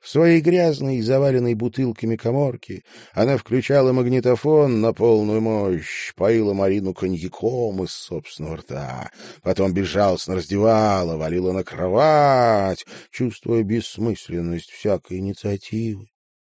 В своей грязной заваленной бутылками коморке она включала магнитофон на полную мощь, поила Марину коньяком из собственного рта, потом безжалостно раздевала, валила на кровать, чувствуя бессмысленность всякой инициативы.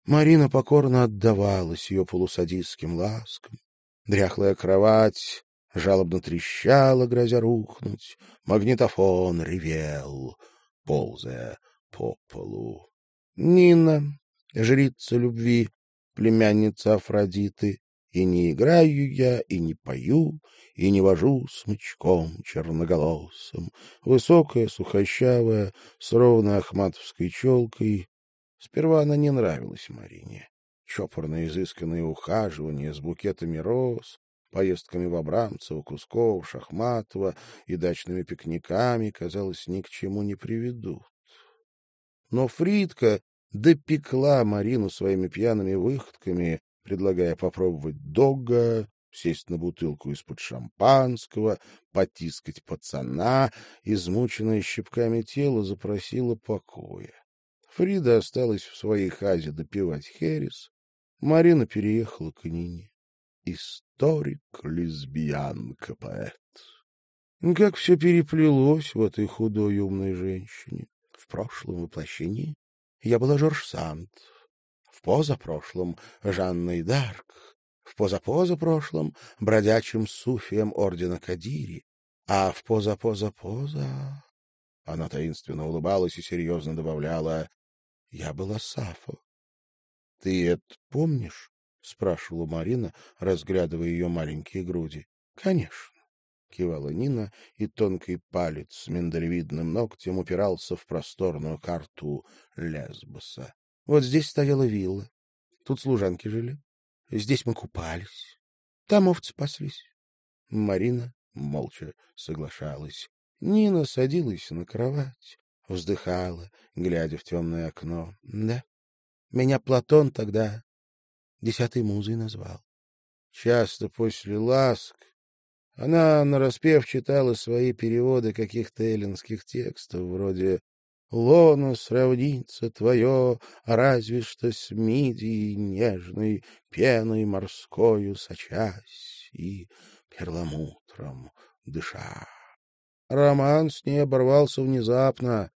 Марина покорно отдавалась ее полусадистским ласкам. Дряхлая кровать жалобно трещала, грозя рухнуть. Магнитофон ревел, ползая по полу. Нина, жрица любви, племянница Афродиты, и не играю я, и не пою, и не вожу смычком черноголосым. Высокая, сухощавая, с ровной ахматовской челкой. Сперва она не нравилась Марине. Чопорное изысканное ухаживание с букетами роз, поездками в Абрамцево, Кусков, Шахматово и дачными пикниками, казалось, ни к чему не приведут. Но Фридка допекла Марину своими пьяными выходками, предлагая попробовать дога, сесть на бутылку из-под шампанского, потискать пацана, измученная щипками тело, запросила покоя. Фрида осталась в своей хазе допивать херес, Марина переехала к Нине. Историк, лесбиянка, поэт. Как все переплелось в этой худой умной женщине прошлом воплощении я была Жорж Санд, в позапрошлом — Жанной Дарк, в позапозапрошлом — бродячим суфием ордена Кадири, а в позапозапоза... Она таинственно улыбалась и серьезно добавляла «Я была Сафо». — Ты это помнишь? — спрашивала Марина, разглядывая ее маленькие груди. — Конечно кивала Нина, и тонкий палец с миндалевидным ногтем упирался в просторную карту Лесбоса. Вот здесь стояла вилла. Тут служанки жили. Здесь мы купались. Там овцы паслись. Марина молча соглашалась. Нина садилась на кровать, вздыхала, глядя в темное окно. Да, меня Платон тогда десятой музой назвал. Часто после ласк она нараспев читала свои переводы каких-то эллинских текстов, вроде «Лоно сравнится твое, разве что с мидией нежной, пеной морскою сочась и перламутром дыша». Роман с ней оборвался внезапно,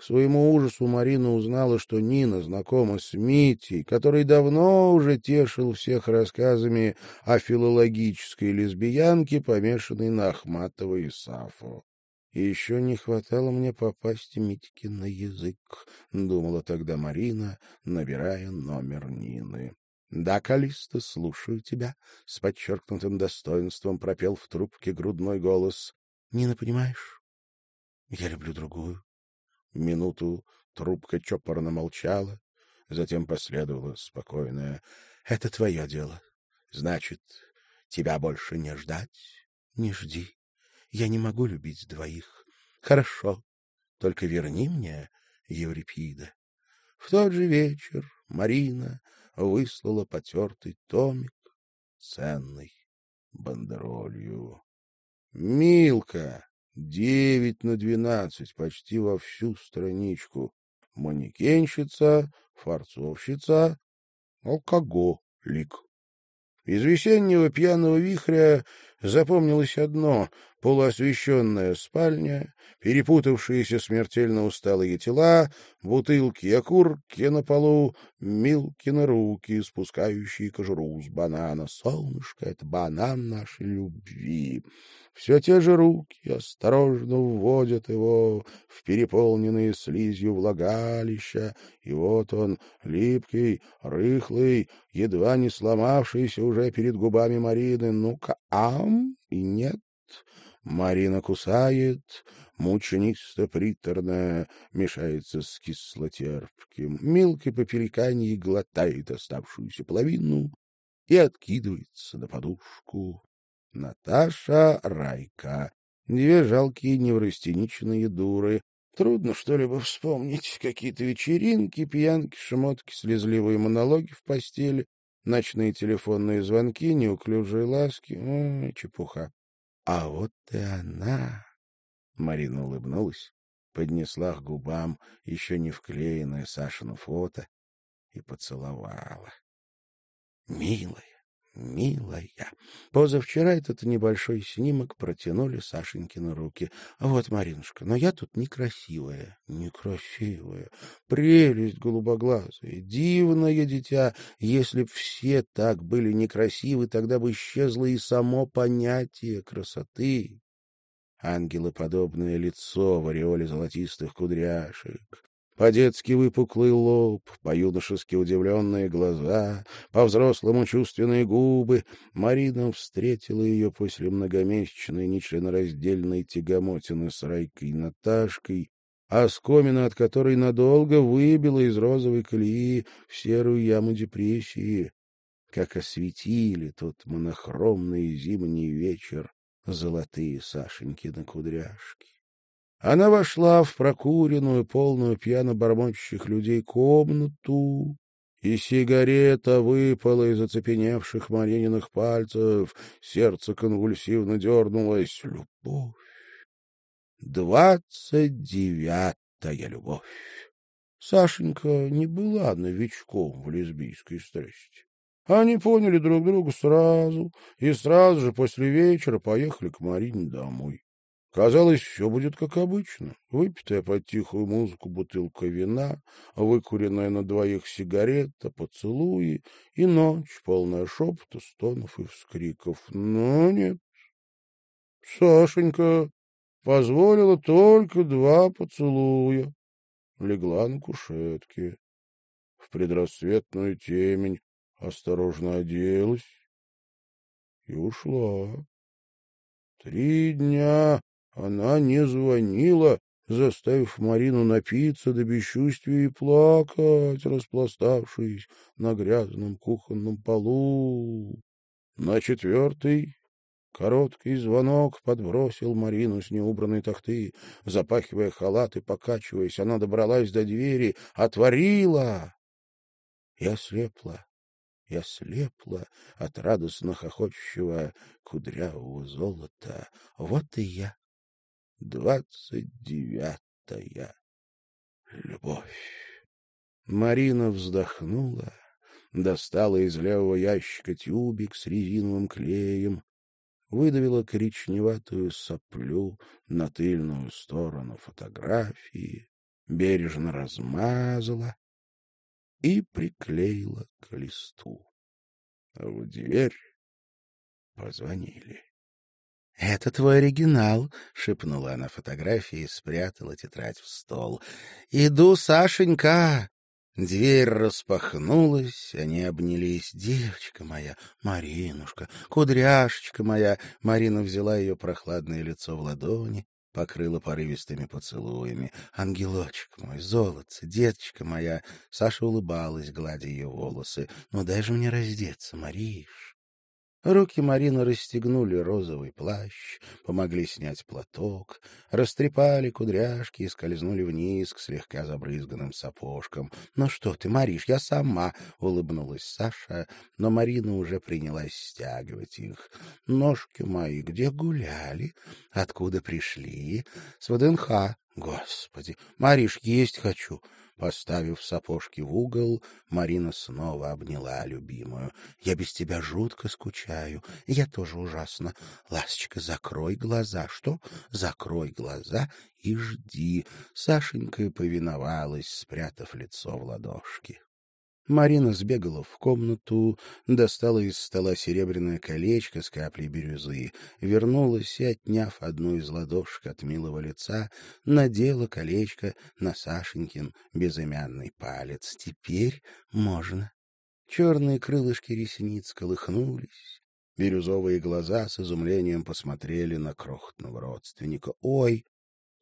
к своему ужасу Марина узнала, что Нина знакома с Митей, который давно уже тешил всех рассказами о филологической лесбиянке, помешанной на Ахматова и Сафо. И еще не хватало мне попасть Митьке на язык, — думала тогда Марина, набирая номер Нины. — Да, Калиста, слушаю тебя, — с подчеркнутым достоинством пропел в трубке грудной голос. — Нина, понимаешь, я люблю другую. Минуту трубка чопорно молчала, затем последовало спокойное «Это твое дело. Значит, тебя больше не ждать? Не жди. Я не могу любить двоих. Хорошо, только верни мне Еврипида». В тот же вечер Марина выслала потертый томик ценной бандеролью. «Милка!» Девять на двенадцать, почти во всю страничку. Манекенщица, фарцовщица, алкоголик. Из весеннего пьяного вихря запомнилось одно — полуосвещенная спальня, перепутавшиеся смертельно усталые тела, бутылки и окурки на полу, Милкины руки, спускающие кожуру с банана. Солнышко — это банан нашей любви. Все те же руки осторожно вводят его в переполненные слизью влагалища, и вот он, липкий, рыхлый, едва не сломавшийся уже перед губами Марины. Ну-ка, ам и нет. Марина кусает, мученисто-приторная, мешается с кислотерпким. Мелкой попереканье глотает оставшуюся половину и откидывается на подушку. Наташа Райка. Две жалкие неврастеничные дуры. Трудно что-либо вспомнить. Какие-то вечеринки, пьянки, шмотки, слезливые монологи в постели, ночные телефонные звонки, неуклюжие ласки. Ой, чепуха. А вот и она. Марина улыбнулась поднесла к губам еще не вклеенное Сашину фото и поцеловала. Милая, милая. Позавчера этот небольшой снимок протянули Сашенькины руки. Вот, Маринушка, но я тут некрасивая, некрасивая. Прелесть голубоглазая, дивное дитя. Если б все так были некрасивы, тогда бы исчезло и само понятие красоты. Ангелоподобное лицо в ореоле золотистых кудряшек, по-детски выпуклый лоб, по-юношески удивленные глаза, по-взрослому чувственные губы. Марина встретила ее после многомесячной нечленораздельной тягомотины с Райкой Наташкой, оскомина от которой надолго выбила из розовой колеи в серую яму депрессии, как осветили тот монохромный зимний вечер золотые Сашенькины кудряшки. Она вошла в прокуренную, полную пьяно бормочущих людей комнату, и сигарета выпала из оцепеневших Марининых пальцев, сердце конвульсивно дернулось. Любовь! Двадцать девятая любовь! Сашенька не была новичком в лесбийской страсти. Они поняли друг друга сразу, и сразу же после вечера поехали к Марине домой. Казалось, все будет как обычно. Выпитая под тихую музыку бутылка вина, выкуренная на двоих сигарета, поцелуи и ночь, полная шепота, стонов и вскриков. Но нет. Сашенька позволила только два поцелуя. Легла на кушетке. В предрассветную темень осторожно оделась и ушла. Три дня она не звонила, заставив Марину напиться до бесчувствия и плакать, распластавшись на грязном кухонном полу. На четвертый короткий звонок подбросил Марину с неубранной тахты. Запахивая халат и покачиваясь, она добралась до двери, отворила и ослепла и ослепла от радостно хохочущего кудрявого золота. Вот и я, Двадцать девятая. Любовь. Марина вздохнула, достала из левого ящика тюбик с резиновым клеем, выдавила коричневатую соплю на тыльную сторону фотографии, бережно размазала и приклеила к листу. В дверь позвонили. — Это твой оригинал, — шепнула она фотографии и спрятала тетрадь в стол. — Иду, Сашенька! Дверь распахнулась, они обнялись. «Девочка моя, Маринушка, кудряшечка моя!» Марина взяла ее прохладное лицо в ладони, покрыла порывистыми поцелуями. «Ангелочек мой, золотце, деточка моя!» Саша улыбалась, гладя ее волосы. «Ну дай же мне раздеться, Мариш!» Руки Марины расстегнули розовый плащ, помогли снять платок, растрепали кудряшки и скользнули вниз к слегка забрызганным сапожкам. — Ну что ты, Мариш, я сама! — улыбнулась Саша, но Марина уже принялась стягивать их. — Ножки мои где гуляли? Откуда пришли? — С ВДНХ. — Господи, Мариш, есть хочу! Поставив сапожки в угол, Марина снова обняла любимую. — Я без тебя жутко скучаю. Я тоже ужасно. Ласочка, закрой глаза. Что? Закрой глаза и жди. Сашенька повиновалась, спрятав лицо в ладошки. Марина сбегала в комнату, достала из стола серебряное колечко с каплей бирюзы, вернулась и, отняв одну из ладошек от милого лица, надела колечко на Сашенькин безымянный палец. Теперь можно. Черные крылышки ресниц колыхнулись. Бирюзовые глаза с изумлением посмотрели на крохотного родственника. — Ой,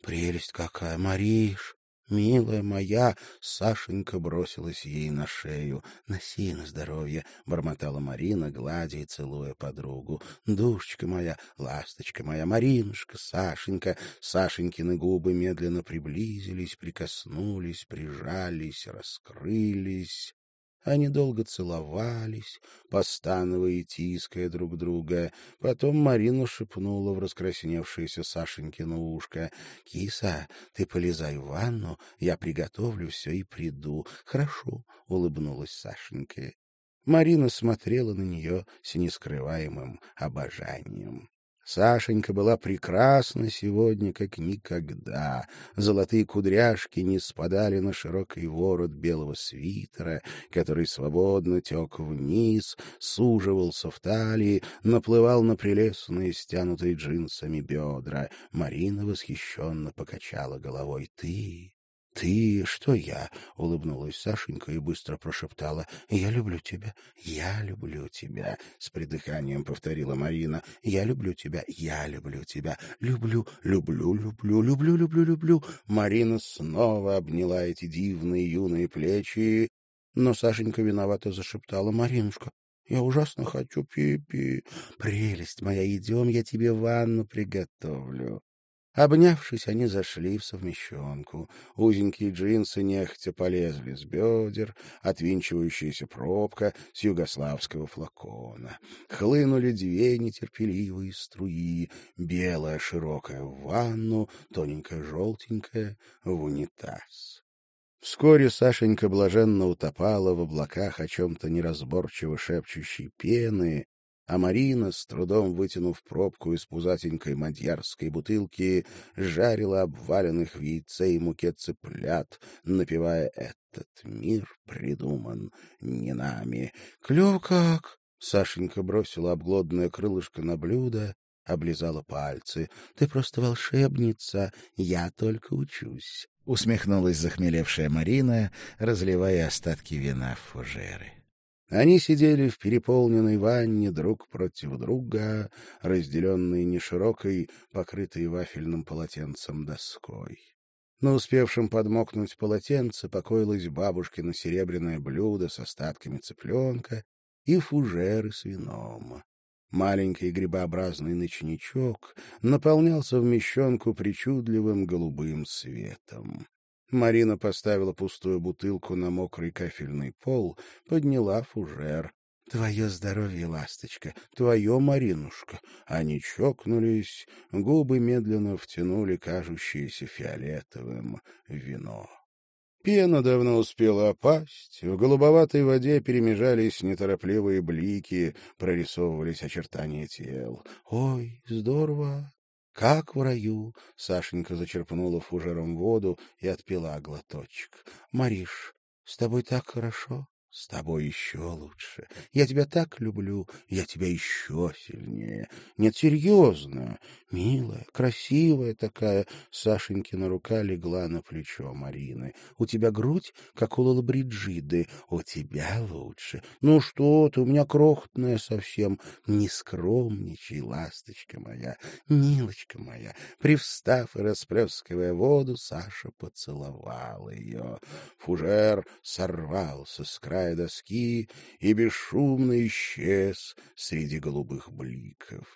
прелесть какая, Мариш! «Милая моя!» — Сашенька бросилась ей на шею. «Носи на здоровье!» — бормотала Марина, гладя и целуя подругу. «Душечка моя, ласточка моя, Маринушка, Сашенька!» Сашенькины губы медленно приблизились, прикоснулись, прижались, раскрылись. Они долго целовались, постановая и тиская друг друга. Потом Марина шепнула в раскрасневшееся Сашенькино ушко. — Киса, ты полезай в ванну, я приготовлю все и приду. — Хорошо, — улыбнулась Сашенька. Марина смотрела на нее с нескрываемым обожанием. Сашенька была прекрасна сегодня, как никогда. Золотые кудряшки не спадали на широкий ворот белого свитера, который свободно тек вниз, суживался в талии, наплывал на прелестные, стянутые джинсами бедра. Марина восхищенно покачала головой. — Ты «Ты что я?» — улыбнулась Сашенька и быстро прошептала. «Я люблю тебя, я люблю тебя», — с придыханием повторила Марина. «Я люблю тебя, я люблю тебя, люблю, люблю, люблю, люблю, люблю, люблю». Марина снова обняла эти дивные юные плечи, но Сашенька виновато зашептала. «Маринушка, я ужасно хочу пи-пи. Прелесть моя, идем, я тебе ванну приготовлю. Обнявшись, они зашли в совмещенку. Узенькие джинсы нехотя полезли с бедер, отвинчивающаяся пробка с югославского флакона. Хлынули две нетерпеливые струи, белая широкая в ванну, тоненькая желтенькая в унитаз. Вскоре Сашенька блаженно утопала в облаках о чем-то неразборчиво шепчущей пены, а Марина, с трудом вытянув пробку из пузатенькой мадьярской бутылки, жарила обваленных в яйце и муке цыплят, напевая «Этот мир придуман не нами». «Клёв как!» — Сашенька бросила обглодное крылышко на блюдо, облизала пальцы. «Ты просто волшебница, я только учусь», — усмехнулась захмелевшая Марина, разливая остатки вина в фужеры. Они сидели в переполненной ванне друг против друга, разделенные неширокой, покрытой вафельным полотенцем доской. На успевшем подмокнуть полотенце покоилось бабушкино серебряное блюдо с остатками цыпленка и фужеры с вином. Маленький грибообразный ночничок наполнялся в мещенку причудливым голубым светом. Марина поставила пустую бутылку на мокрый кафельный пол, подняла фужер. — Твое здоровье, ласточка, твое, Маринушка. Они чокнулись, губы медленно втянули кажущееся фиолетовым вино. Пена давно успела опасть, в голубоватой воде перемежались неторопливые блики, прорисовывались очертания тел. — Ой, здорово! Как в раю, Сашенька зачерпнула фужером воду и отпила глоточек. Мариш, с тобой так хорошо. С тобой еще лучше. Я тебя так люблю, я тебя еще сильнее. Нет, серьезно. Милая, красивая такая. Сашенькина рука легла на плечо Марины. У тебя грудь, как у Лалабриджиды. У тебя лучше. Ну что ты, у меня крохотная совсем. Не скромничай, ласточка моя, милочка моя. Привстав и расплескивая воду, Саша поцеловал ее. Фужер сорвался с края края доски и бесшумно исчез среди голубых бликов.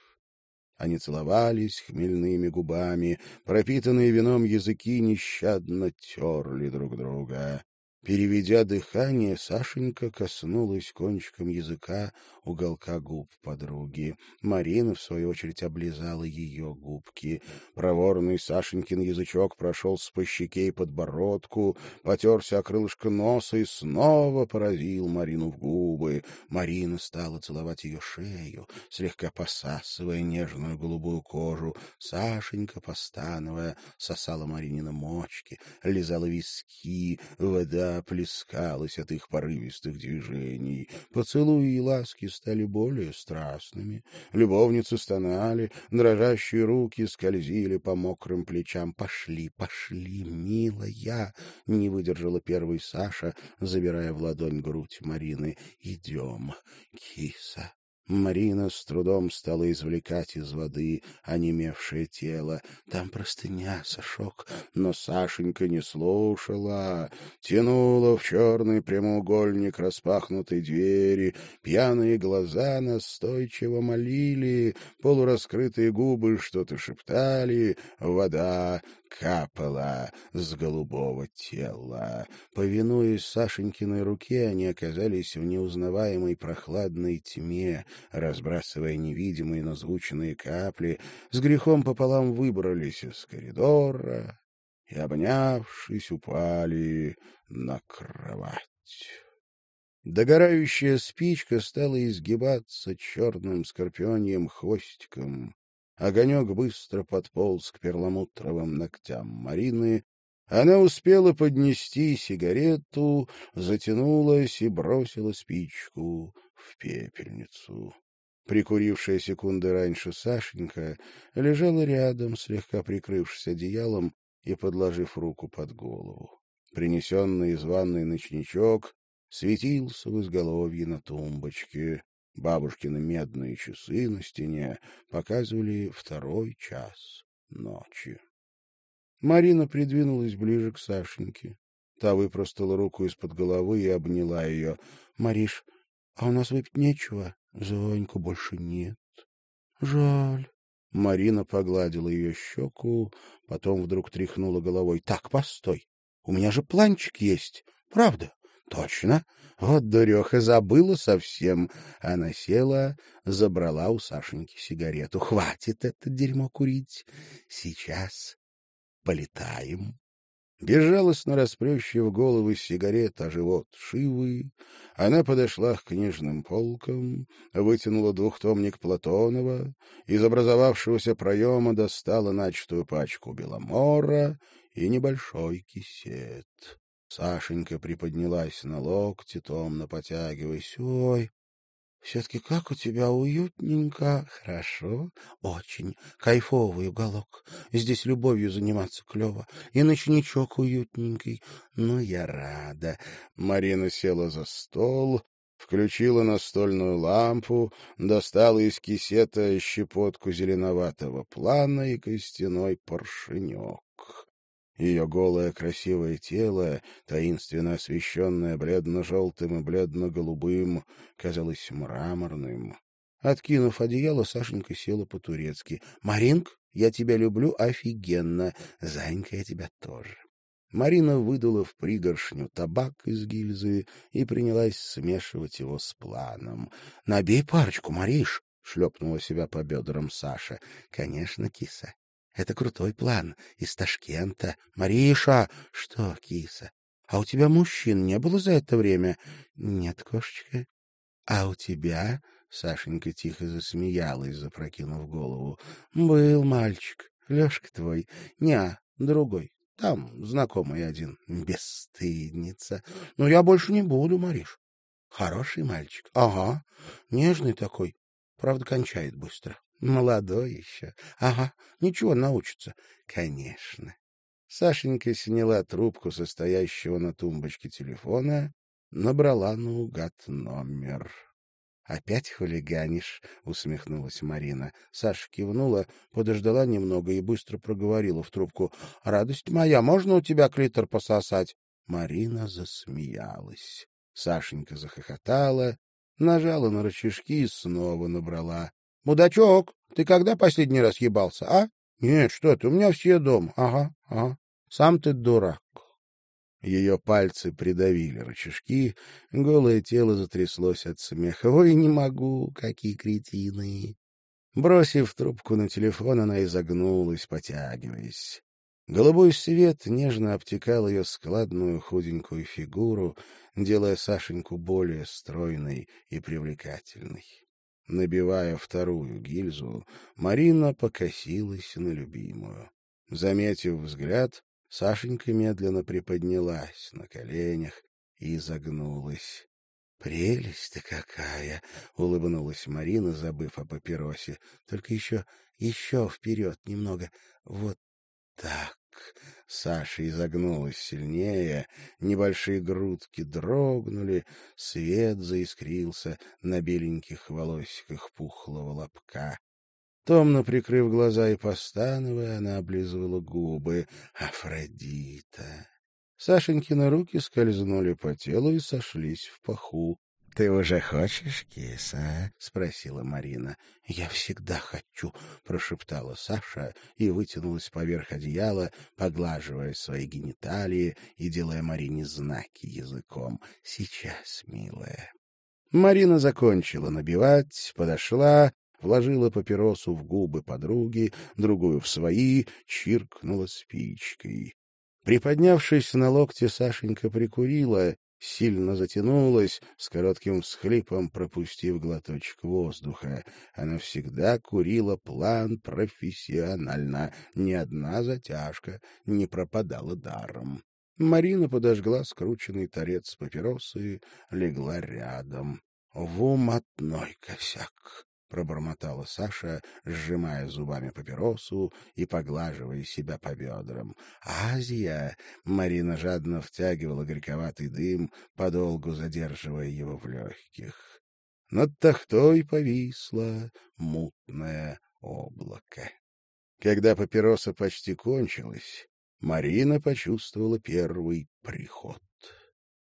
Они целовались хмельными губами, пропитанные вином языки нещадно терли друг друга. Переведя дыхание, Сашенька коснулась кончиком языка уголка губ подруги. Марина, в свою очередь, облизала ее губки. Проворный Сашенькин язычок прошелся по щеке и подбородку, потерся о крылышко носа и снова поразил Марину в губы. Марина стала целовать ее шею, слегка посасывая нежную голубую кожу. Сашенька, постановая, сосала Маринина мочки, лизала виски, вода плескалась от их порывистых движений. Поцелуи и ласки стали более страстными. Любовницы стонали, дрожащие руки скользили по мокрым плечам. «Пошли, пошли, милая!» — не выдержала первый Саша, забирая в ладонь грудь Марины. «Идем, киса!» Марина с трудом стала извлекать из воды онемевшее тело. Там простыня, Сашок, но Сашенька не слушала. Тянула в черный прямоугольник распахнутой двери. Пьяные глаза настойчиво молили, полураскрытые губы что-то шептали. Вода капала с голубого тела. Повинуясь Сашенькиной руке, они оказались в неузнаваемой прохладной тьме, разбрасывая невидимые, но звучные капли, с грехом пополам выбрались из коридора и, обнявшись, упали на кровать. Догорающая спичка стала изгибаться черным скорпионьем хвостиком. Огонек быстро подполз к перламутровым ногтям Марины. Она успела поднести сигарету, затянулась и бросила спичку в пепельницу. Прикурившая секунды раньше Сашенька лежала рядом, слегка прикрывшись одеялом и подложив руку под голову. Принесенный из ванной ночничок светился в изголовье на тумбочке. Бабушкины медные часы на стене показывали второй час ночи. Марина придвинулась ближе к Сашеньке. Та выпростала руку из-под головы и обняла ее. — Мариш, а у нас выпить нечего. Зоньку больше нет. Жаль. Марина погладила ее щеку, потом вдруг тряхнула головой. — Так, постой. У меня же планчик есть. Правда? Точно. Вот дуреха забыла совсем. Она села, забрала у Сашеньки сигарету. Хватит это дерьмо курить. Сейчас полетаем. Безжалостно расплющив головы сигарет, а живот шивы, она подошла к книжным полкам, вытянула двухтомник Платонова, из образовавшегося проема достала начатую пачку Беломора и небольшой кисет. Сашенька приподнялась на локте, томно потягиваясь. — Ой, все-таки как у тебя уютненько. Хорошо, очень. Кайфовый уголок. Здесь любовью заниматься клево. И ночничок уютненький. Ну, я рада. Марина села за стол, включила настольную лампу, достала из кисета щепотку зеленоватого плана и костяной поршенек. Ее голое красивое тело, таинственно освещенное бледно-желтым и бледно-голубым, казалось мраморным. Откинув одеяло, Сашенька села по-турецки. — Маринк, я тебя люблю офигенно. Занька, я тебя тоже. Марина выдала в пригоршню табак из гильзы и принялась смешивать его с планом. — Набей парочку, Мариш! — шлепнула себя по бедрам Саша. — Конечно, киса. Это крутой план. Из Ташкента. Мариша! Что, киса? А у тебя мужчин не было за это время? Нет, кошечка. А у тебя? Сашенька тихо засмеялась, запрокинув голову. Был мальчик. Лешка твой. Не, другой. Там знакомый один. Бесстыдница. Но я больше не буду, Мариш. Хороший мальчик. Ага. Нежный такой. Правда, кончает быстро. Молодой еще. Ага, ничего, научится. Конечно. Сашенька сняла трубку состоящего на тумбочке телефона, набрала наугад номер. «Опять хулиганишь?» — усмехнулась Марина. Саша кивнула, подождала немного и быстро проговорила в трубку. «Радость моя, можно у тебя клитор пососать?» Марина засмеялась. Сашенька захохотала, нажала на рычажки и снова набрала. Мудачок, ты когда последний раз ебался, а? Нет, что ты, у меня все дома. Ага, ага. Сам ты дурак. Ее пальцы придавили рычажки, голое тело затряслось от смеха. Ой, не могу, какие кретины. Бросив трубку на телефон, она изогнулась, потягиваясь. Голубой свет нежно обтекал ее складную худенькую фигуру, делая Сашеньку более стройной и привлекательной. Набивая вторую гильзу, Марина покосилась на любимую. Заметив взгляд, Сашенька медленно приподнялась на коленях и загнулась. «Прелесть-то какая!» — улыбнулась Марина, забыв о папиросе. «Только еще, еще вперед немного. Вот так». Саша изогнулась сильнее, небольшие грудки дрогнули, свет заискрился на беленьких волосиках пухлого лобка. Томно прикрыв глаза и постановая, она облизывала губы. Афродита! Сашенькины руки скользнули по телу и сошлись в паху. — Ты уже хочешь, киса? — спросила Марина. — Я всегда хочу, — прошептала Саша и вытянулась поверх одеяла, поглаживая свои гениталии и делая Марине знаки языком. — Сейчас, милая. Марина закончила набивать, подошла, вложила папиросу в губы подруги, другую в свои, чиркнула спичкой. Приподнявшись на локте, Сашенька прикурила, сильно затянулась, с коротким всхлипом пропустив глоточек воздуха. Она всегда курила план профессионально, ни одна затяжка не пропадала даром. Марина подожгла скрученный торец папиросы, легла рядом. В умотной косяк пробормотала Саша, сжимая зубами папиросу и поглаживая себя по бедрам. «Азия!» — Марина жадно втягивала горьковатый дым, подолгу задерживая его в легких. Над тахтой повисло мутное облако. Когда папироса почти кончилась, Марина почувствовала первый приход.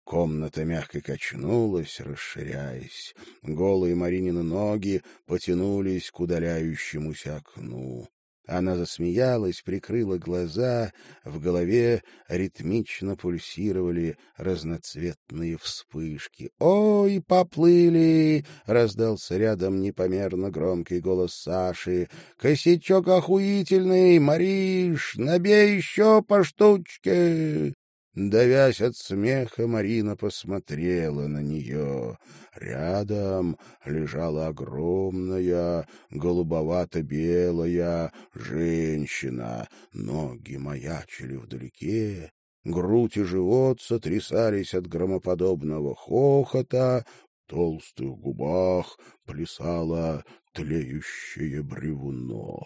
Комната мягко качнулась, расширяясь. Голые Маринины ноги потянулись к удаляющемуся окну. Она засмеялась, прикрыла глаза, в голове ритмично пульсировали разноцветные вспышки. «Ой, поплыли!» — раздался рядом непомерно громкий голос Саши. «Косячок охуительный! Мариш, набей еще по штучке!» Давясь от смеха, Марина посмотрела на нее. Рядом лежала огромная, голубовато-белая женщина. Ноги маячили вдалеке, грудь и живот сотрясались от громоподобного хохота, в толстых губах плясало тлеющее бревно.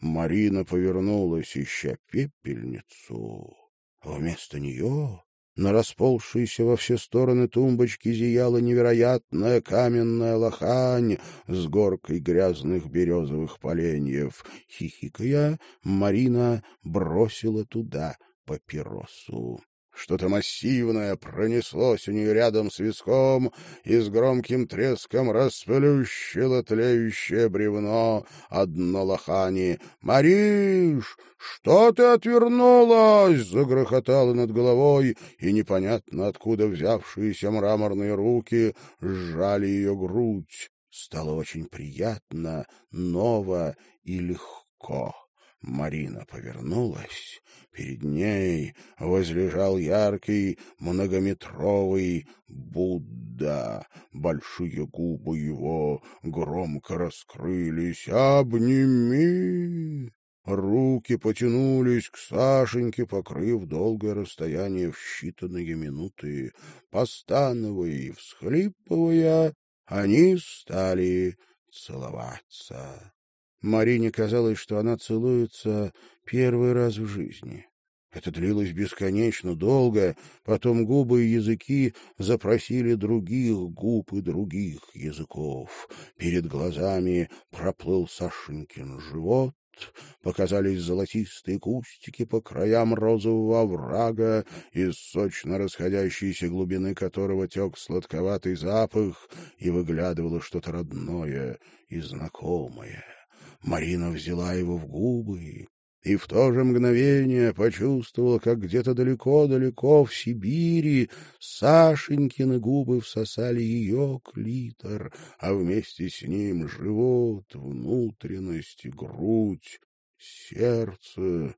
Марина повернулась, ища пепельницу. Вместо нее на расползшейся во все стороны тумбочки зияла невероятная каменная лохань с горкой грязных березовых поленьев. Хихикая, Марина бросила туда папиросу. Что-то массивное пронеслось у нее рядом с виском и с громким треском расплющило тлеющее бревно одно лохани. «Мариш, что ты отвернулась?» — загрохотало над головой, и непонятно откуда взявшиеся мраморные руки сжали ее грудь. Стало очень приятно, ново и легко. Марина повернулась. Перед ней возлежал яркий многометровый Будда. Большие губы его громко раскрылись. «Обними!» Руки потянулись к Сашеньке, покрыв долгое расстояние в считанные минуты. Постановая и всхлипывая, они стали целоваться. Марине казалось, что она целуется первый раз в жизни. Это длилось бесконечно долго, потом губы и языки запросили других губ и других языков. Перед глазами проплыл Сашенькин живот, показались золотистые кустики по краям розового оврага, из сочно расходящейся глубины которого тек сладковатый запах, и выглядывало что-то родное и знакомое. Марина взяла его в губы и в то же мгновение почувствовала, как где-то далеко-далеко в Сибири Сашенькины губы всосали ее клитор, а вместе с ним живот, внутренность, грудь, сердце.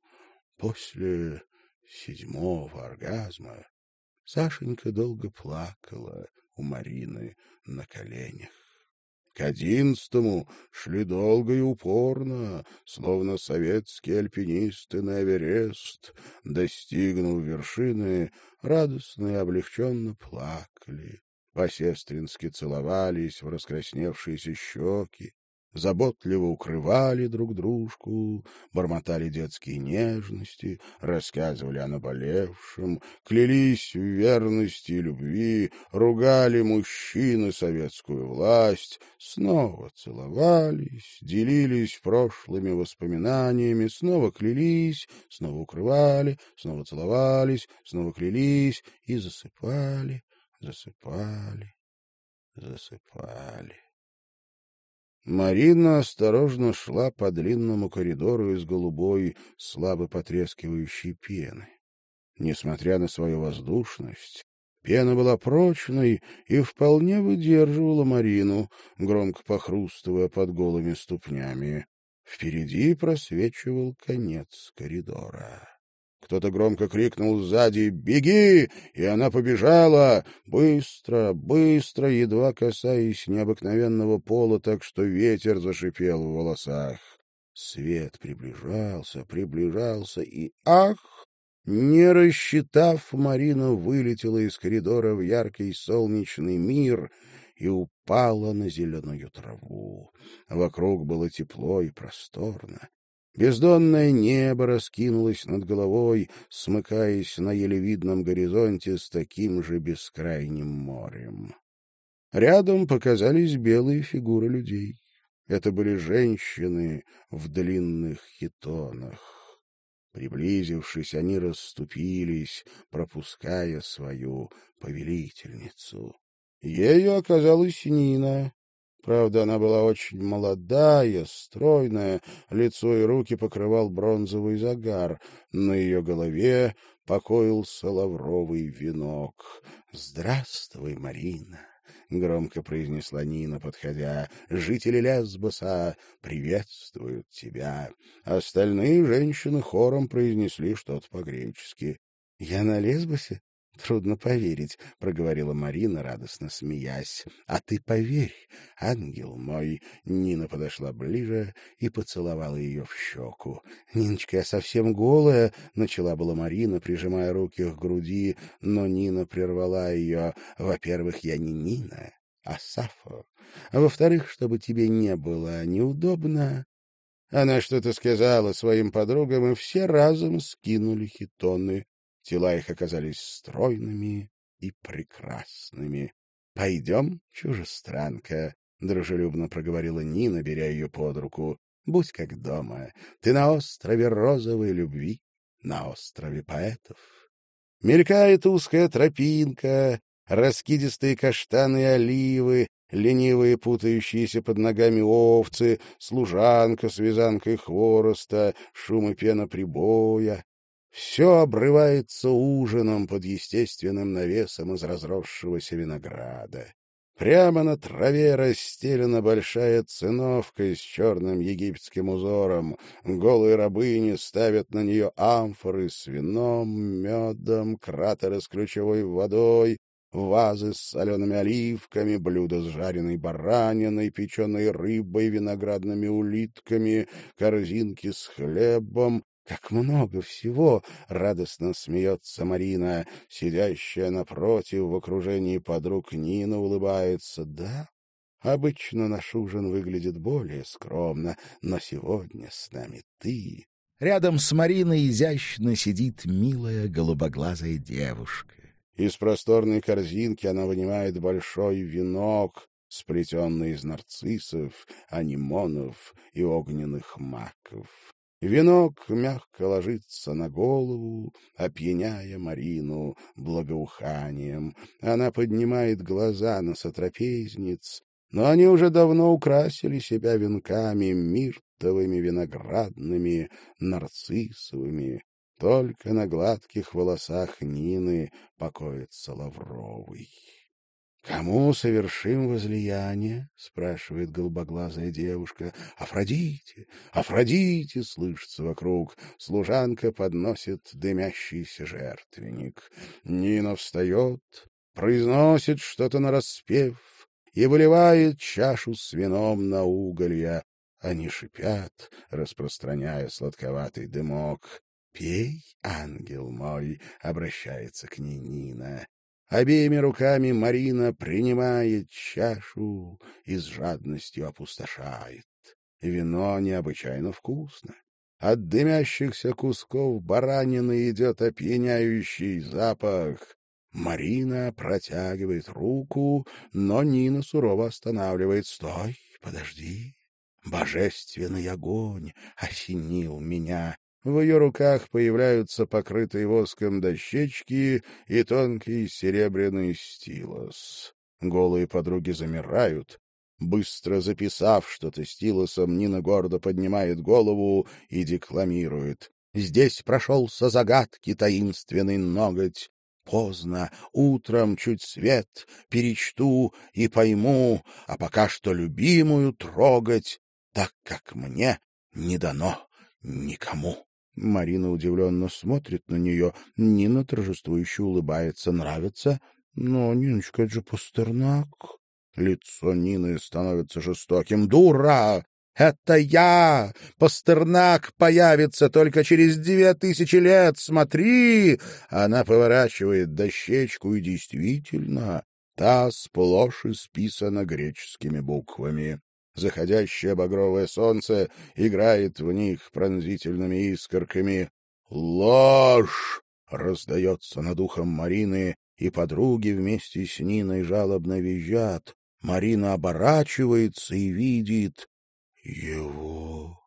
После седьмого оргазма Сашенька долго плакала у Марины на коленях. К одиннадцатому шли долго и упорно, словно советские альпинисты на Эверест. Достигнув вершины, радостно и облегченно плакали. По-сестрински целовались в раскрасневшиеся щеки, заботливо укрывали друг дружку, бормотали детские нежности, рассказывали о наболевшем, клялись в верности и любви, ругали мужчины советскую власть, снова целовались, делились прошлыми воспоминаниями, снова клялись, снова укрывали, снова целовались, снова клялись и засыпали, засыпали, засыпали. Марина осторожно шла по длинному коридору из голубой, слабо потрескивающей пены. Несмотря на свою воздушность, пена была прочной и вполне выдерживала Марину, громко похрустывая под голыми ступнями. Впереди просвечивал конец коридора. Кто-то громко крикнул сзади «Беги!» И она побежала, быстро, быстро, едва касаясь необыкновенного пола, так что ветер зашипел в волосах. Свет приближался, приближался, и ах! Не рассчитав, Марина вылетела из коридора в яркий солнечный мир и упала на зеленую траву. Вокруг было тепло и просторно. Бездонное небо раскинулось над головой, смыкаясь на еле видном горизонте с таким же бескрайним морем. Рядом показались белые фигуры людей. Это были женщины в длинных хитонах. Приблизившись, они расступились, пропуская свою повелительницу. Ею оказалась Нина, Правда, она была очень молодая, стройная, лицо и руки покрывал бронзовый загар. На ее голове покоился лавровый венок. «Здравствуй, Марина!» — громко произнесла Нина, подходя. «Жители Лесбоса приветствуют тебя». Остальные женщины хором произнесли что-то по-гречески. «Я на Лесбосе?» Трудно поверить, проговорила Марина, радостно смеясь. А ты поверь, ангел мой. Нина подошла ближе и поцеловала ее в щеку. Ниночка, я совсем голая, начала была Марина, прижимая руки к груди, но Нина прервала ее. Во-первых, я не Нина, а Сафо. А во-вторых, чтобы тебе не было неудобно, она что-то сказала своим подругам, и все разом скинули хитоны. Тела их оказались стройными и прекрасными. — Пойдем, чужестранка, — дружелюбно проговорила Нина, беря ее под руку. — Будь как дома. Ты на острове розовой любви, на острове поэтов. Мелькает узкая тропинка, раскидистые каштаны и оливы, ленивые путающиеся под ногами овцы, служанка с вязанкой хвороста, шум и пена прибоя. Все обрывается ужином под естественным навесом из разросшегося винограда. Прямо на траве расстелена большая циновка с черным египетским узором. Голые рабыни ставят на нее амфоры с вином, медом, кратеры с ключевой водой, вазы с солеными оливками, блюда с жареной бараниной, печеной рыбой, виноградными улитками, корзинки с хлебом, как много всего! — радостно смеется Марина. Сидящая напротив в окружении подруг Нина улыбается. Да, обычно наш ужин выглядит более скромно, но сегодня с нами ты. Рядом с Мариной изящно сидит милая голубоглазая девушка. Из просторной корзинки она вынимает большой венок, сплетенный из нарциссов, анимонов и огненных маков. Венок мягко ложится на голову, опьяняя Марину благоуханием. Она поднимает глаза на сотрапезниц, но они уже давно украсили себя венками миртовыми, виноградными, нарциссовыми. Только на гладких волосах Нины покоится лавровый. «Кому совершим возлияние?» — спрашивает голубоглазая девушка. «Афродите! Афродите!» — слышится вокруг. Служанка подносит дымящийся жертвенник. Нина встает, произносит что-то нараспев и выливает чашу с вином на уголья. Они шипят, распространяя сладковатый дымок. «Пей, ангел мой!» — обращается к ней Нина. Обеими руками Марина принимает чашу и с жадностью опустошает. вино необычайно вкусно. От дымящихся кусков баранины идет опьяняющий запах. Марина протягивает руку, но Нина сурово останавливает. — Стой, подожди. Божественный огонь осенил меня. В ее руках появляются покрытые воском дощечки и тонкий серебряный стилос. Голые подруги замирают. Быстро записав что-то стилосом, Нина гордо поднимает голову и декламирует. Здесь прошелся загадки таинственный ноготь. Поздно, утром чуть свет, перечту и пойму, а пока что любимую трогать, так как мне не дано никому. Марина удивленно смотрит на нее. Нина торжествующе улыбается. Нравится? Но, Ниночка, это же Пастернак. Лицо Нины становится жестоким. Дура! Это я! Пастернак появится только через две тысячи лет! Смотри! Она поворачивает дощечку, и действительно, та сплошь исписана греческими буквами. Заходящее багровое солнце играет в них пронзительными искорками. «Ложь!» — раздается над ухом Марины, и подруги вместе с Ниной жалобно визжат. Марина оборачивается и видит его.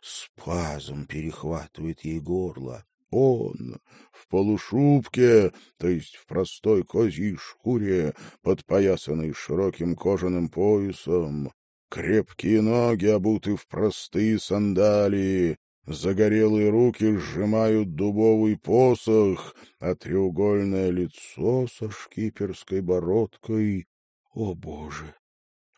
Спазм перехватывает ей горло. Он в полушубке, то есть в простой козьей шкуре, подпоясанной широким кожаным поясом, Крепкие ноги обуты в простые сандалии, загорелые руки сжимают дубовый посох, а треугольное лицо со шкиперской бородкой... О, Боже!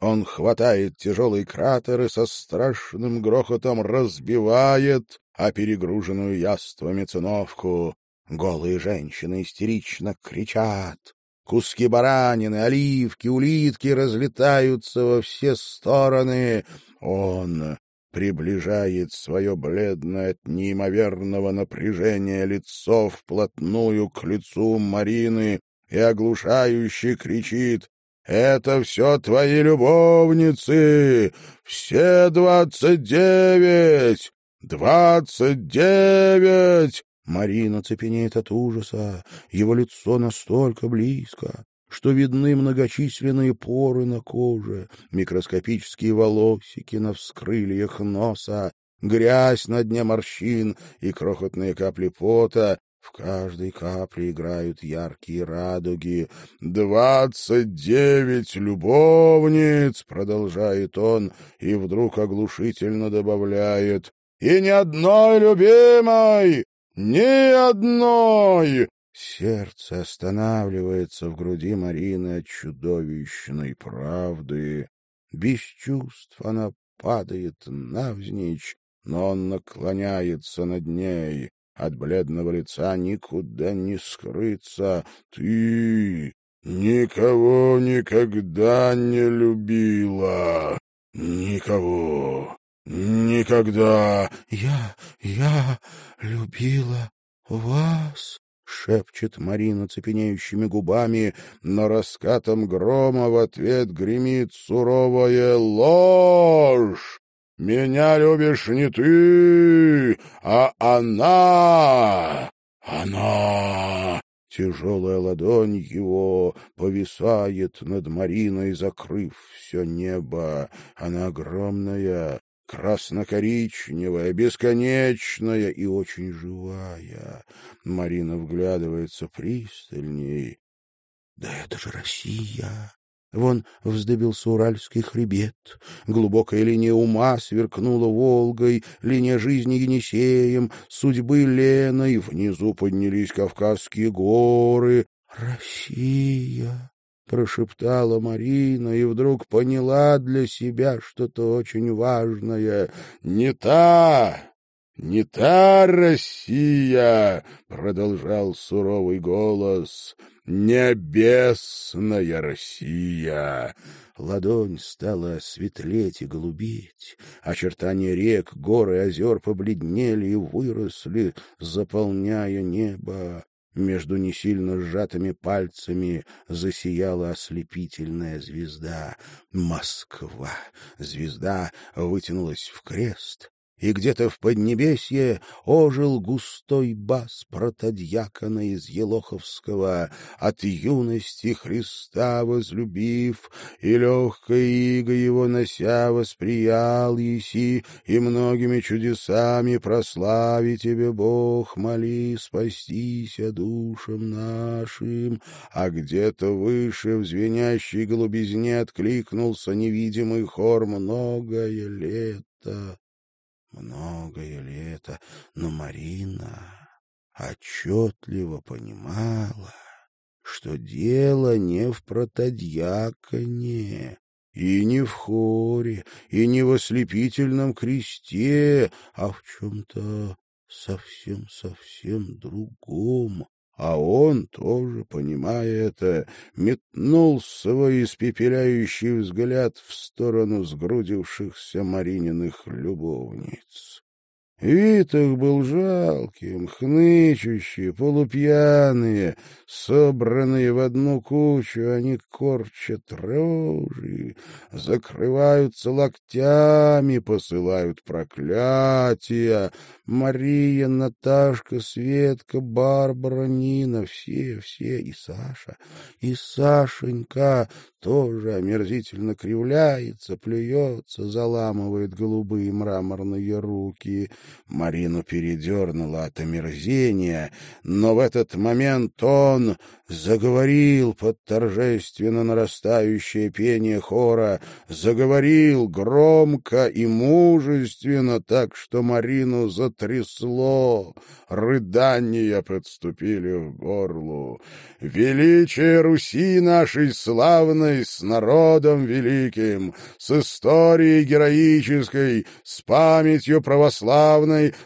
Он хватает тяжелый кратер и со страшным грохотом разбивает о перегруженную яствами циновку. Голые женщины истерично кричат. Куски баранины, оливки, улитки разлетаются во все стороны. Он приближает свое бледное от неимоверного напряжения лицо вплотную к лицу Марины и оглушающе кричит «Это все твои любовницы! Все двадцать девять! Двадцать девять!» Марина цепенеет от ужаса. Его лицо настолько близко, что видны многочисленные поры на коже, микроскопические волосики на вскрыльях носа, грязь на дне морщин и крохотные капли пота. В каждой капле играют яркие радуги. «Двадцать девять любовниц!» — продолжает он, и вдруг оглушительно добавляет. «И ни одной любимой! Ни одной! Сердце останавливается в груди Марины от чудовищной правды. Без чувств она падает навзничь, но он наклоняется над ней. От бледного лица никуда не скрыться. Ты никого никогда не любила. Никого. Никогда. Я, я любила вас, шепчет Марина цепенеющими губами, но раскатом грома в ответ гремит суровая ложь. Меня любишь не ты, а она. Она. Тяжелая ладонь его повисает над Мариной, закрыв все небо. Она огромная, красно-коричневая, бесконечная и очень живая. Марина вглядывается пристальней. Да это же Россия! Вон вздыбился Уральский хребет, глубокая линия ума сверкнула Волгой, линия жизни Енисеем, судьбы Леной, внизу поднялись Кавказские горы. Россия! — прошептала Марина и вдруг поняла для себя что-то очень важное. «Не та! Не та Россия!» — продолжал суровый голос. «Небесная Россия!» Ладонь стала светлеть и голубеть. Очертания рек, гор и озер побледнели и выросли, заполняя небо. Между не сильно сжатыми пальцами засияла ослепительная звезда. Москва! Звезда вытянулась в крест, и где-то в Поднебесье ожил густой бас протодьякона из Елоховского, от юности Христа возлюбив, и легкое иго его нося восприял еси, и многими чудесами прослави тебе, Бог, моли, спастися душам нашим. А где-то выше в звенящей голубизне откликнулся невидимый хор многое лето. Многое ли это, но Марина отчетливо понимала, что дело не в протодьяконе, и не в хоре, и не в ослепительном кресте, а в чем-то совсем-совсем другом. А он, тоже понимая это, метнул свой испепеляющий взгляд в сторону сгрудившихся Марининых любовниц. Вид их был жалким, хнычущие, полупьяные, собранные в одну кучу, они корчат рожи, закрываются локтями, посылают проклятия. Мария, Наташка, Светка, Барбара, Нина, все, все, и Саша, и Сашенька тоже омерзительно кривляется, плюется, заламывает голубые мраморные руки — Марину передернуло от омерзения, но в этот момент он заговорил под торжественно нарастающее пение хора, заговорил громко и мужественно, так что Марину затрясло, рыдания подступили в горлу. «Величие Руси нашей славной, с народом великим, с историей героической, с памятью православной,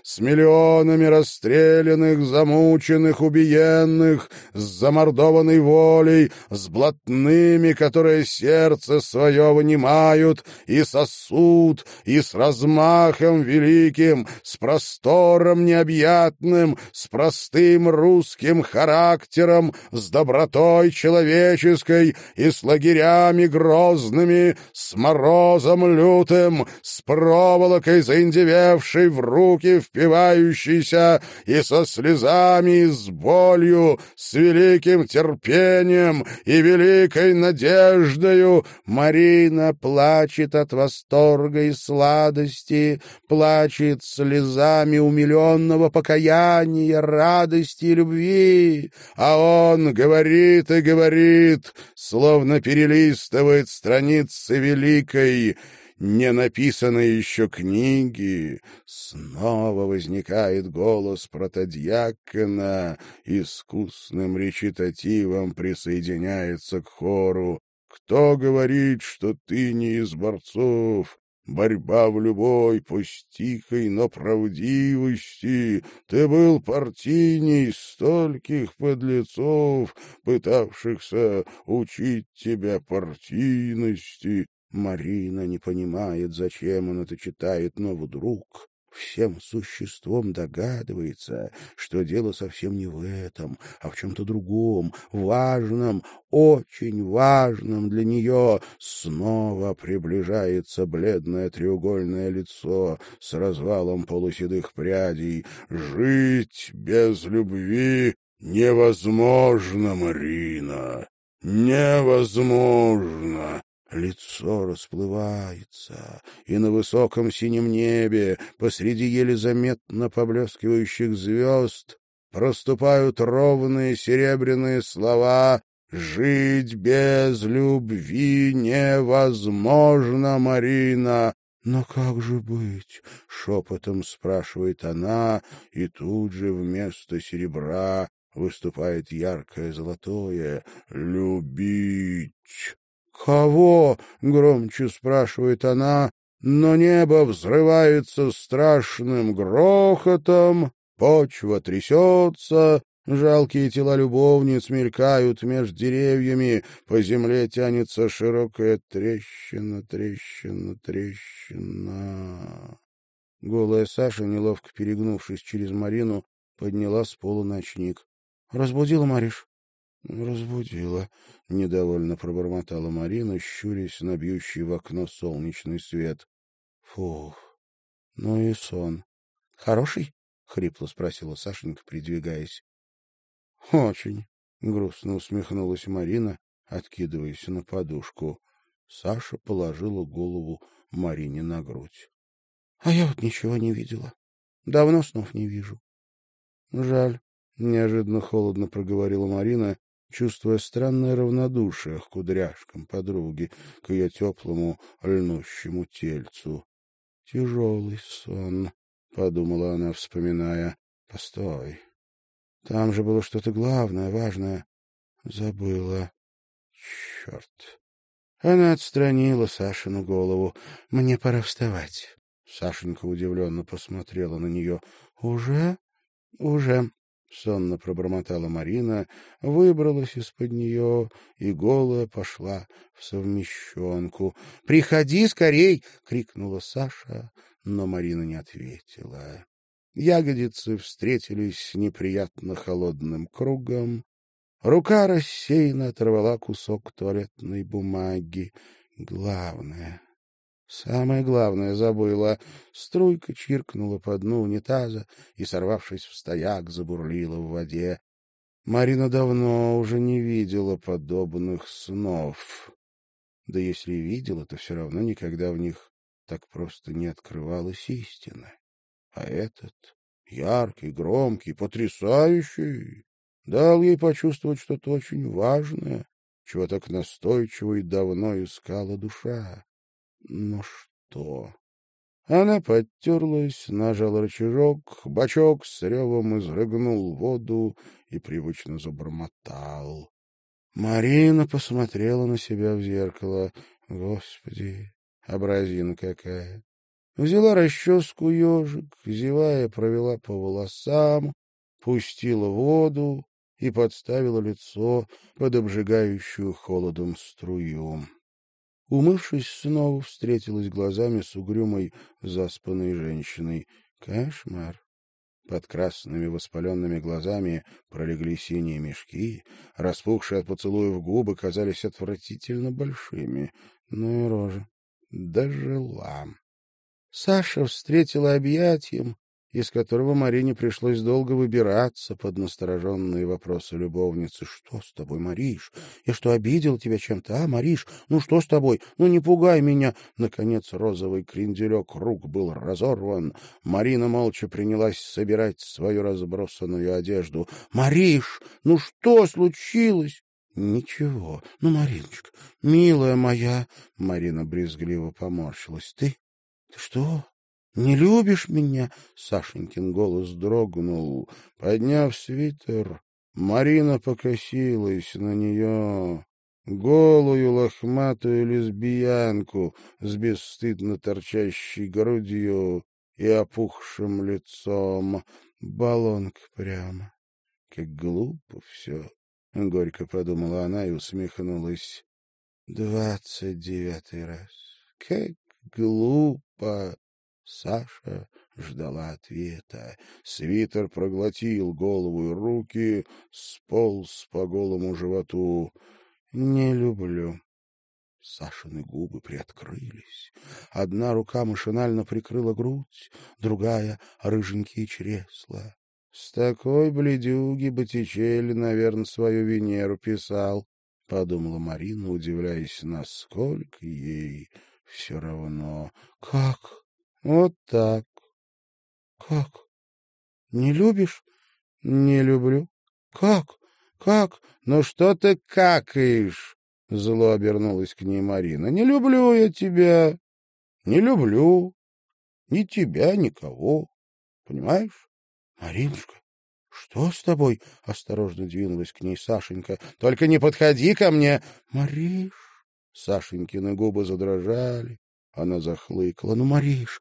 с миллионами расстрелянных, замученных, убиенных, с замордованных заколдованной волей, с блатными, которые сердце свое вынимают и сосуд, и с размахом великим, с простором необъятным, с простым русским характером, с добротой человеческой и с лагерями грозными, с морозом лютым, с проволокой заиндевевшей в руки впивающейся и со слезами и с болью, с великим терпением и великой надеждою. Марина плачет от восторга и сладости, плачет слезами умиленного покаяния, радости и любви. А он говорит и говорит, словно перелистывает страницы великой не написанной еще книги, снова возникает голос протодьякона, искусным речитативом присоединяется к хору. «Кто говорит, что ты не из борцов?» Борьба в любой, пусть тихой, но правдивости. Ты был партийней стольких подлецов, пытавшихся учить тебя партийности. Марина не понимает, зачем он это читает, но вдруг всем существом догадывается, что дело совсем не в этом, а в чем-то другом, важном, очень важном для нее. Снова приближается бледное треугольное лицо с развалом полуседых прядей. «Жить без любви невозможно, Марина, невозможно!» Лицо расплывается, и на высоком синем небе, посреди еле заметно поблескивающих звезд, проступают ровные серебряные слова «Жить без любви невозможно, Марина!» «Но как же быть?» — шепотом спрашивает она, и тут же вместо серебра выступает яркое золотое «Любить!» «Кого?» — громче спрашивает она, но небо взрывается страшным грохотом, почва трясется, жалкие тела любовниц мелькают между деревьями, по земле тянется широкая трещина, трещина, трещина. Голая Саша, неловко перегнувшись через Марину, подняла с пола ночник. Разбудила, Мариш? — Разбудила, — недовольно пробормотала Марина, щурясь на бьющий в окно солнечный свет. — Фух, ну и сон. — Хороший? — хрипло спросила Сашенька, придвигаясь. — Очень, — грустно усмехнулась Марина, откидываясь на подушку. Саша положила голову Марине на грудь. — А я вот ничего не видела. Давно снов не вижу. — Жаль, — неожиданно холодно проговорила Марина, чувствуя странное равнодушие к кудряшкам подруги, к ее теплому льнущему тельцу. — Тяжелый сон, — подумала она, вспоминая. — Постой. Там же было что-то главное, важное. Забыла. Черт. Она отстранила Сашину голову. «Мне пора вставать». Сашенька удивленно посмотрела на нее. «Уже? Уже?» — сонно пробормотала Марина, выбралась из-под нее и голая пошла в совмещенку. «Приходи скорей!» — крикнула Саша, но Марина не ответила. Ягодицы встретились неприятно холодным кругом, Рука рассеянно оторвала кусок туалетной бумаги. Главное, самое главное забыла. Струйка чиркнула по дну унитаза и, сорвавшись в стояк, забурлила в воде. Марина давно уже не видела подобных снов. Да если и видела, то все равно никогда в них так просто не открывалась истина. А этот яркий, громкий, потрясающий дал ей почувствовать что-то очень важное, чего так настойчиво и давно искала душа. Но что? Она подтерлась, нажал рычажок, бачок с ревом изрыгнул воду и привычно забормотал. Марина посмотрела на себя в зеркало. Господи, образина какая! Взяла расческу ежик, зевая, провела по волосам, пустила воду, и подставила лицо под обжигающую холодом струю. Умывшись, снова встретилась глазами с угрюмой, заспанной женщиной. Кошмар! Под красными воспаленными глазами пролегли синие мешки, распухшие от поцелуев губы казались отвратительно большими, ну и рожа дожила. Саша встретила объятием из которого Марине пришлось долго выбираться под настороженные вопросы любовницы. — Что с тобой, Мариш? Я что, обидел тебя чем-то, а, Мариш? Ну что с тобой? Ну не пугай меня! Наконец розовый кренделек рук был разорван. Марина молча принялась собирать свою разбросанную одежду. — Мариш, ну что случилось? — Ничего. Ну, Мариночка, милая моя... Марина брезгливо поморщилась. — Ты... Ты что? Не любишь меня? Сашенькин голос дрогнул. Подняв свитер, Марина покосилась на нее, голую лохматую лесбиянку с бесстыдно торчащей грудью и опухшим лицом. Баллонка прямо. Как глупо все. Горько подумала она и усмехнулась. Двадцать девятый раз. Как глупо. Саша ждала ответа. Свитер проглотил голову и руки, сполз по голому животу. «Не люблю». Сашины губы приоткрылись. Одна рука машинально прикрыла грудь, другая — рыженькие чресла. С такой бледюги Боттичелли, наверное, свою Венеру писал, — подумала Марина, удивляясь, насколько ей все равно. — Как? Вот так. Как? Не любишь? Не люблю. Как? Как? Ну что ты какаешь? Зло обернулась к ней Марина. Не люблю я тебя. Не люблю. Ни тебя, никого. Понимаешь? Маринушка, что с тобой? Осторожно двинулась к ней Сашенька. Только не подходи ко мне. Мариш. Сашенькины губы задрожали. Она захлыкала. Ну, Мариш,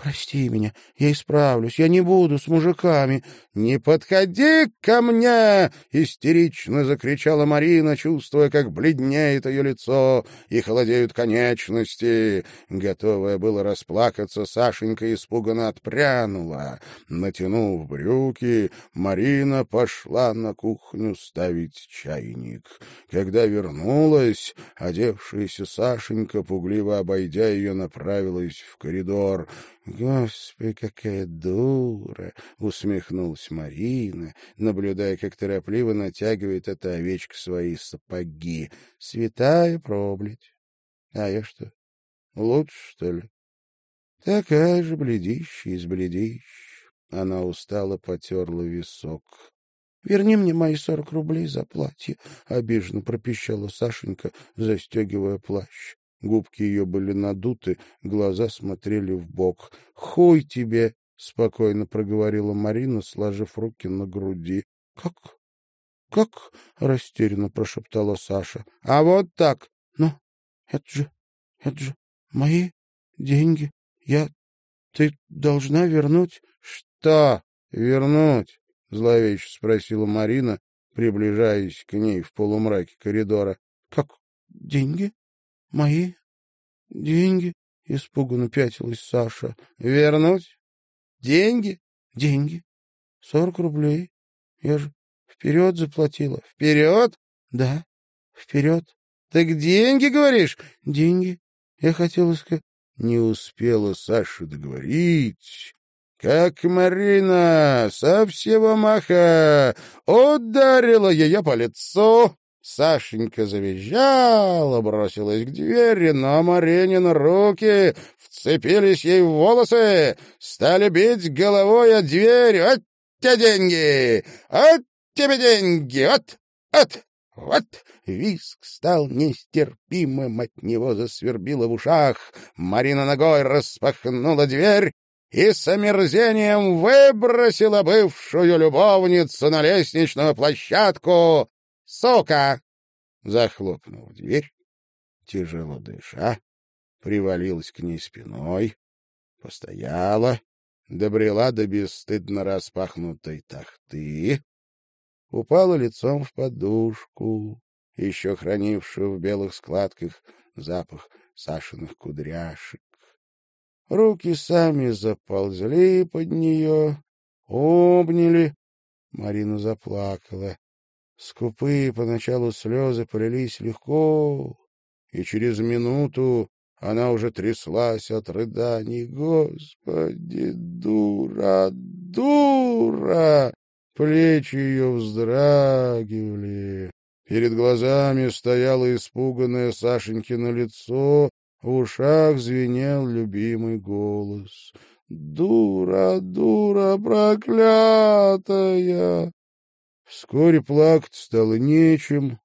Прости меня, я исправлюсь, я не буду с мужиками. — Не подходи ко мне! — истерично закричала Марина, чувствуя, как бледнеет ее лицо и холодеют конечности. Готовая была расплакаться, Сашенька испуганно отпрянула. Натянув брюки, Марина пошла на кухню ставить чайник. Когда вернулась, одевшаяся Сашенька, пугливо обойдя ее, направилась в коридор — «Господи, какая дура!» — усмехнулась Марина, наблюдая, как торопливо натягивает эта овечка свои сапоги. «Святая пробледь! А я что, лучше, что ли?» «Такая же бледища из бледищ!» Она устало потерла висок. «Верни мне мои сорок рублей за платье», — обиженно пропищала Сашенька, застегивая плащ. Губки ее были надуты, глаза смотрели в бок. Хуй тебе! — спокойно проговорила Марина, сложив руки на груди. — Как? Как? — растерянно прошептала Саша. — А вот так. — Ну, это же... это же мои деньги. Я... Ты должна вернуть... — Что вернуть? — зловеще спросила Марина, приближаясь к ней в полумраке коридора. — Как деньги? — Мои деньги? — испуганно пятилась Саша. — Вернуть? Деньги? — Деньги. Сорок рублей. Я же вперед заплатила. — Вперед? — Да, вперед. — Так деньги, говоришь? — Деньги. Я хотела сказать... Не успела Саша договорить, как Марина со всего маха ударила ее по лицу Сашенька завизжала, бросилась к двери, но Маринин руки вцепились ей в волосы, стали бить головой о дверь. «От тебе деньги! От тебе деньги! От! От! Вот!» Виск стал нестерпимым, от него засвербило в ушах. Марина ногой распахнула дверь и с омерзением выбросила бывшую любовницу на лестничную площадку, Сука! Захлопнув дверь, тяжело дыша, привалилась к ней спиной, постояла, добрела до бесстыдно распахнутой тахты, упала лицом в подушку, еще хранившую в белых складках запах Сашиных кудряшек. Руки сами заползли под нее, обняли. Марина заплакала. Скупые поначалу слезы полились легко, и через минуту она уже тряслась от рыданий. Господи, дура, дура! Плечи ее вздрагивали. Перед глазами стояло испуганное Сашенькино лицо, в ушах звенел любимый голос. «Дура, дура проклятая!» Вскоре плакать стало нечем.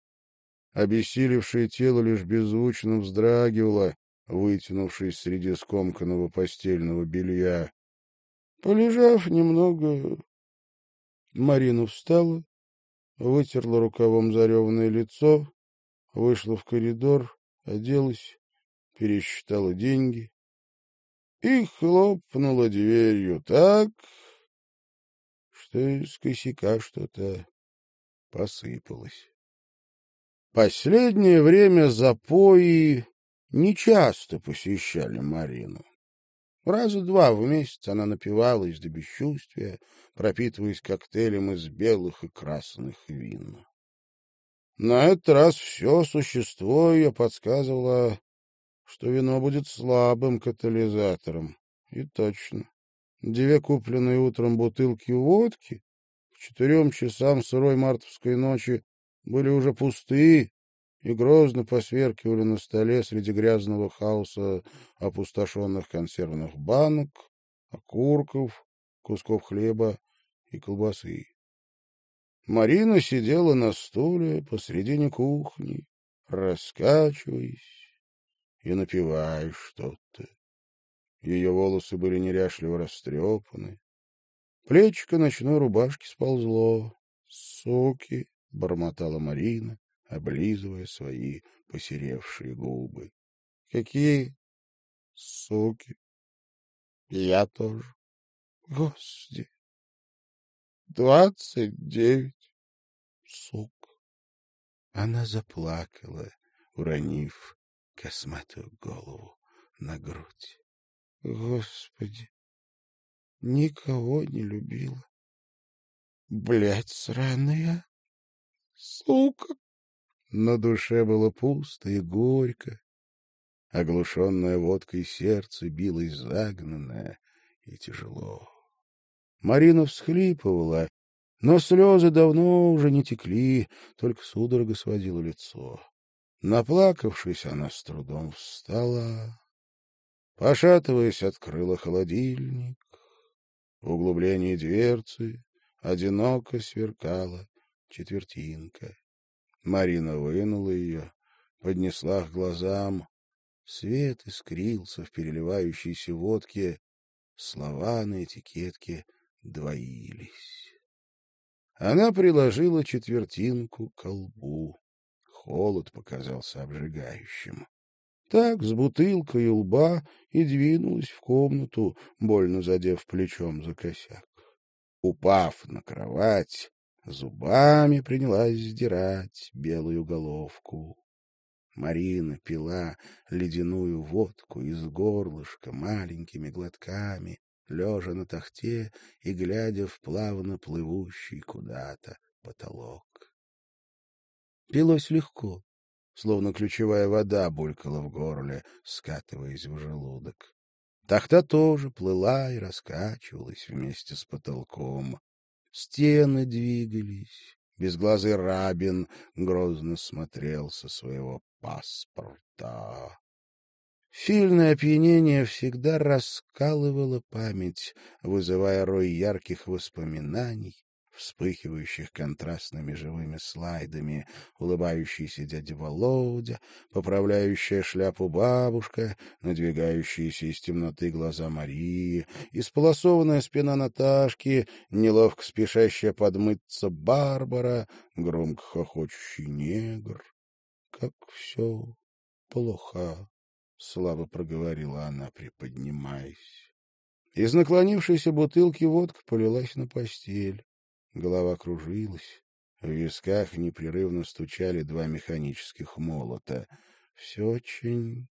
Обессилевшее тело лишь беззвучно вздрагивало, вытянувшись среди скомканного постельного белья. Полежав немного, Марина встала, вытерла рукавом зареванное лицо, вышла в коридор, оделась, пересчитала деньги и хлопнула дверью так, что из косяка что-то посыпалось. Последнее время запои нечасто посещали Марину. Раза два в месяц она напивалась до бесчувствия, пропитываясь коктейлем из белых и красных вин. На этот раз все существо ее подсказывало, что вино будет слабым катализатором. И точно. Две купленные утром бутылки водки четырем часам сырой мартовской ночи были уже пустые и грозно посверкивали на столе среди грязного хаоса опустошенных консервных банок, окурков, кусков хлеба и колбасы. Марина сидела на стуле посредине кухни, раскачиваясь и напивая что-то. Ее волосы были неряшливо растрепаны, Плечико ночной рубашки сползло. «Суки!» — бормотала Марина, облизывая свои посеревшие губы. «Какие суки?» Я тоже. Господи! Двадцать девять. Сука! Она заплакала, уронив косматую голову на грудь. Господи! Никого не любила. Блядь, сраная! Сука! На душе было пусто и горько. Оглушенное водкой сердце билось загнанное и тяжело. Марина всхлипывала, но слезы давно уже не текли, только судорога сводила лицо. Наплакавшись, она с трудом встала. Пошатываясь, открыла холодильник. В углублении дверцы одиноко сверкала четвертинка. Марина вынула ее, поднесла к глазам. Свет искрился в переливающейся водке. Слова на этикетке двоились. Она приложила четвертинку к колбу. Холод показался обжигающим. Так, с бутылкой у лба, и двинулась в комнату, больно задев плечом за косяк. Упав на кровать, зубами принялась сдирать белую головку. Марина пила ледяную водку из горлышка маленькими глотками, лежа на тахте и глядя в плавно плывущий куда-то потолок. Пилось легко, словно ключевая вода булькала в горле, скатываясь в желудок. Тахта тоже плыла и раскачивалась вместе с потолком. Стены двигались. Безглазый рабин грозно смотрел со своего паспорта. Сильное опьянение всегда раскалывало память, вызывая рой ярких воспоминаний, вспыхивающих контрастными живыми слайдами, улыбающийся дядя Володя, поправляющая шляпу бабушка, надвигающиеся из темноты глаза Марии, исполосованная спина Наташки, неловко спешащая подмыться Барбара, громко хохочущий негр. Как все плохо. — слабо проговорила она, приподнимаясь. Из наклонившейся бутылки водка полилась на постель. Голова кружилась. В висках непрерывно стучали два механических молота. Все очень,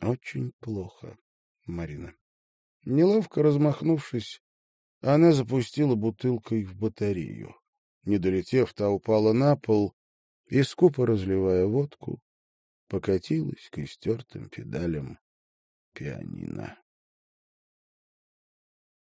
очень плохо, Марина. Неловко размахнувшись, она запустила бутылкой в батарею. Не долетев, та упала на пол и, скупо разливая водку, покатилась к истертым педалям пианино.